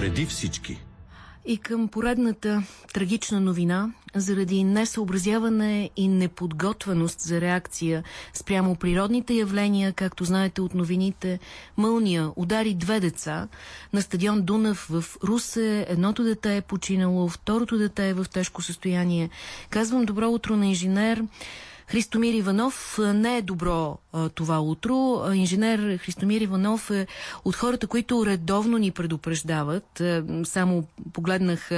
преди всички. И към поредната трагична новина, заради несъобразяване и неподготвеност за реакция спрямо природните явления, както знаете от новините, Мълния удари две деца на стадион Дунав в Русе. Едното дете е починало, второто дете е в тежко състояние. Казвам добро утро на инженер Христомир Иванов не е добро а, това утро. Инженер Христомир Иванов е от хората, които редовно ни предупреждават. Само погледнах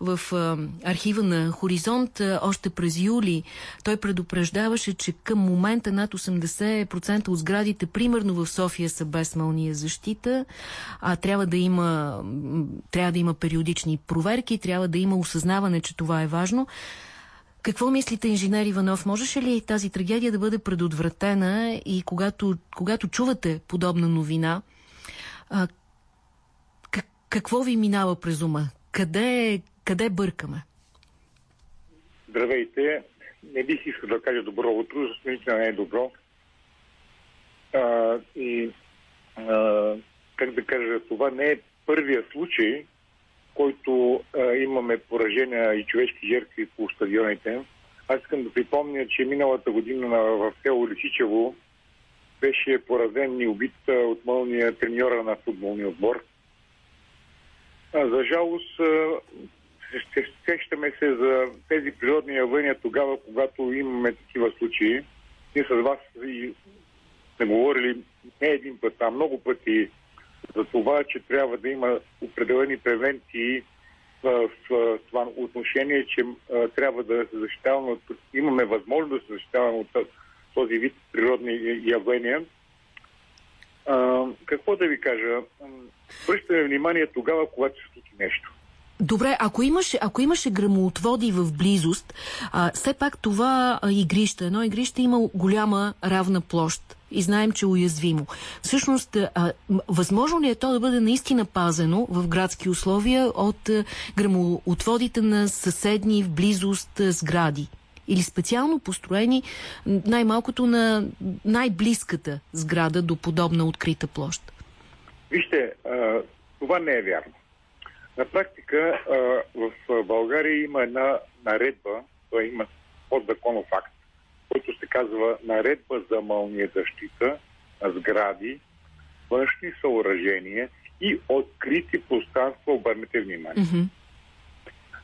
в архива на Хоризонт още през юли. Той предупреждаваше, че към момента над 80% от сградите, примерно в София, са без мълния защита. А трябва да има, трябва да има периодични проверки, трябва да има осъзнаване, че това е важно. Какво мислите, инженер Иванов? Можеше ли тази трагедия да бъде предотвратена и когато, когато чувате подобна новина, а, как, какво ви минава през ума? Къде, къде бъркаме? Здравейте! Не бих искал да кажа добро утро, защото наистина не е добро. А, и а, как да кажа, това не е първия случай, който а, имаме поражения и човешки жертви по стадионите. Аз искам да припомня, че миналата година в село Лисичево беше поразен и убит от мълния треньора на футболния отбор. А, за жалост, ще сещаме се за тези природни явления тогава, когато имаме такива случаи. Ние с вас и сме говорили не един път, а много пъти за това, че трябва да има определени превенции в, това отношение, че трябва да се защитаваме, имаме възможност да се защитаваме от този вид природни явления. Какво да ви кажа? Връщаме внимание тогава, когато се случи нещо. Добре, ако имаше, ако имаше грамоотводи в близост, а, все пак това игрище, едно игрище има голяма равна площ и знаем, че е уязвимо. Всъщност, а, възможно ли е то да бъде наистина пазено в градски условия от а, грамоотводите на съседни в близост сгради? Или специално построени най-малкото на най-близката сграда до подобна открита площ? Вижте, това не е вярно. На практика в България има една наредба, има подзаконов акт, казва Наредба за мълния защита сгради, външни съоръжения и открити пространства, обърнете внимание. Mm-hmm.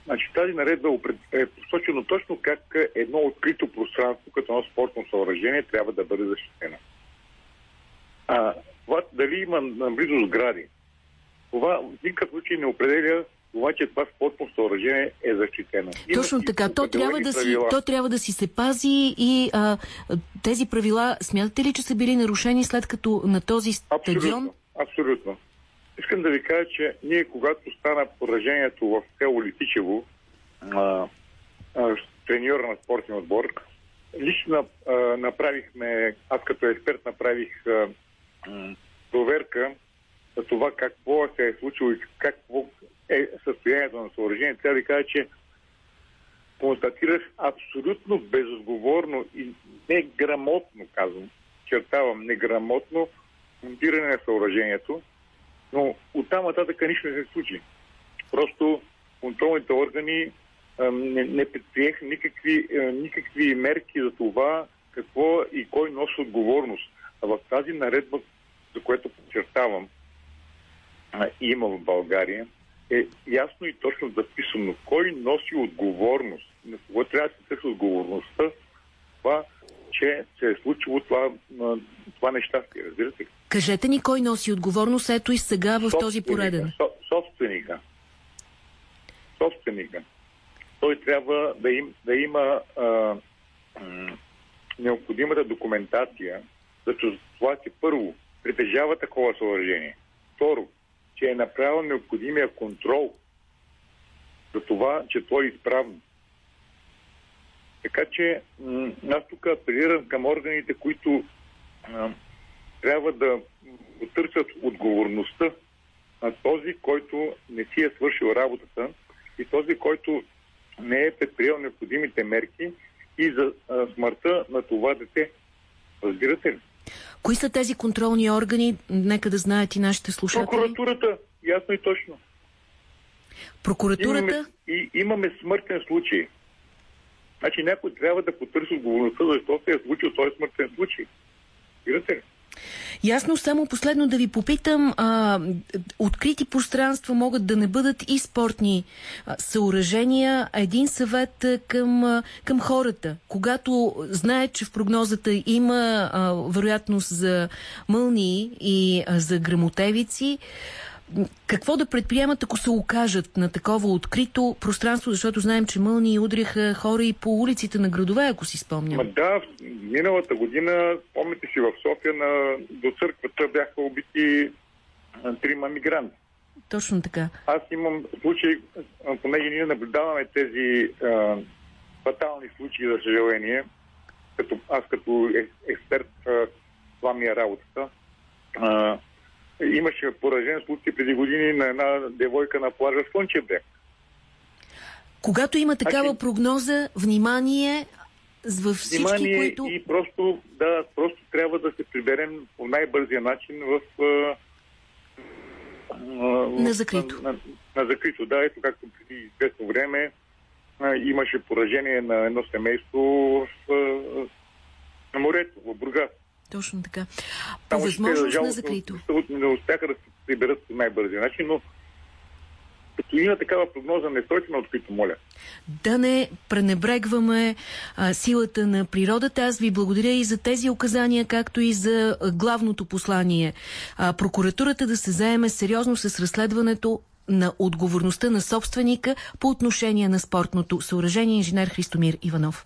Значи тази наредба е посочено точно как едно открито пространство, като едно спортно съоръжение, трябва да бъде защитено. А, това, дали има наблизо сгради, това в никакъв случай не определя това, че това спортно съоръжение е защитено. Точно така. То трябва, да си, то трябва да си се пази и а, тези правила, смятате ли, че са били нарушени след като на този стадион? Абсолютно. Абсолютно. Искам да ви кажа, че ние, когато стана поражението в село Литичево, а, а, треньора на спортния отбор, лично а, направихме, аз като експерт направих а, проверка за това какво се е случило и какво е състоянието на съоръжението, трябва да кажа, че констатирах абсолютно безотговорно и неграмотно, казвам, чертавам, неграмотно монтиране на съоръжението, но оттам нататък нищо не се случи. Просто контролните органи не, не предприеха никакви, никакви мерки за това какво и кой носи отговорност. А в тази наредба, за което подчертавам, има в България, е ясно и точно записано кой носи отговорност. На кого трябва да се търси отговорността това, че се е случило това, това нещастие, разбирате? Кажете ни кой носи отговорност, ето и сега в този пореден. Собственика. Собственика. Той трябва да, им, да има а, необходимата документация, защото това, че първо притежава такова съоръжение. Второ, че е направил необходимия контрол за това, че то е изправно. Така че аз тук апелирам към органите, които а, трябва да потърсят отговорността на този, който не си е свършил работата и този, който не е предприел необходимите мерки и за а, смъртта на това дете. Разбирате ли? Кои са тези контролни органи? Нека да знаят и нашите слушатели. Прокуратурата, ясно и точно. Прокуратурата? Имаме, и, имаме смъртен случай. Значи някой трябва да потърси отговорността, защо се е случил този смъртен случай. Виждате ли? Ясно, само последно да ви попитам, а, открити пространства могат да не бъдат и спортни съоръжения. Един съвет към, към хората, когато знаят, че в прогнозата има а, вероятност за мълни и а, за грамотевици, какво да предприемат, ако се окажат на такова открито пространство, защото знаем, че мълни удряха хора и по улиците на градове, ако си спомням. Ма да, миналата година, помните си, в София на, до църквата бяха убити трима мигранти. Точно така. Аз имам случай, понеже ние наблюдаваме тези а, фатални случаи, за съжаление, като, аз като експерт, а, това ми е работата. А, Имаше поражен случай преди години на една девойка на плажа Слънчев бряг. Когато има такава значи, прогноза, внимание във всички, внимание които... и просто, да, просто трябва да се приберем по най-бързия начин в... на закрито. На, на, на закрито, да. Ето както преди известно време а, имаше поражение на едно семейство в, в, на морето, в Бургас. Точно така. По възможност на закрито. Не успяха да се приберат по най-бързия начин, но като има такава прогноза, не стойте на открито, моля. Да не пренебрегваме а, силата на природата. Аз ви благодаря и за тези указания, както и за главното послание. А, прокуратурата да се заеме сериозно с разследването на отговорността на собственика по отношение на спортното съоръжение. Инженер Христомир Иванов.